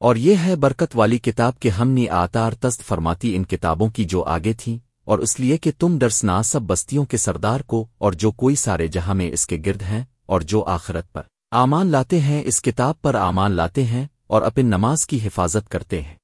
اور یہ ہے برکت والی کتاب کہ ہم نے آتار تست فرماتی ان کتابوں کی جو آگے تھیں، اور اس لیے کہ تم ڈرسنا سب بستیوں کے سردار کو اور جو کوئی سارے جہاں میں اس کے گرد ہیں اور جو آخرت پر۔ آمان لاتے ہیں، اس کتاب پر آمان لاتے ہیں اور اپن نماز کی حفاظت کرتے ہیں۔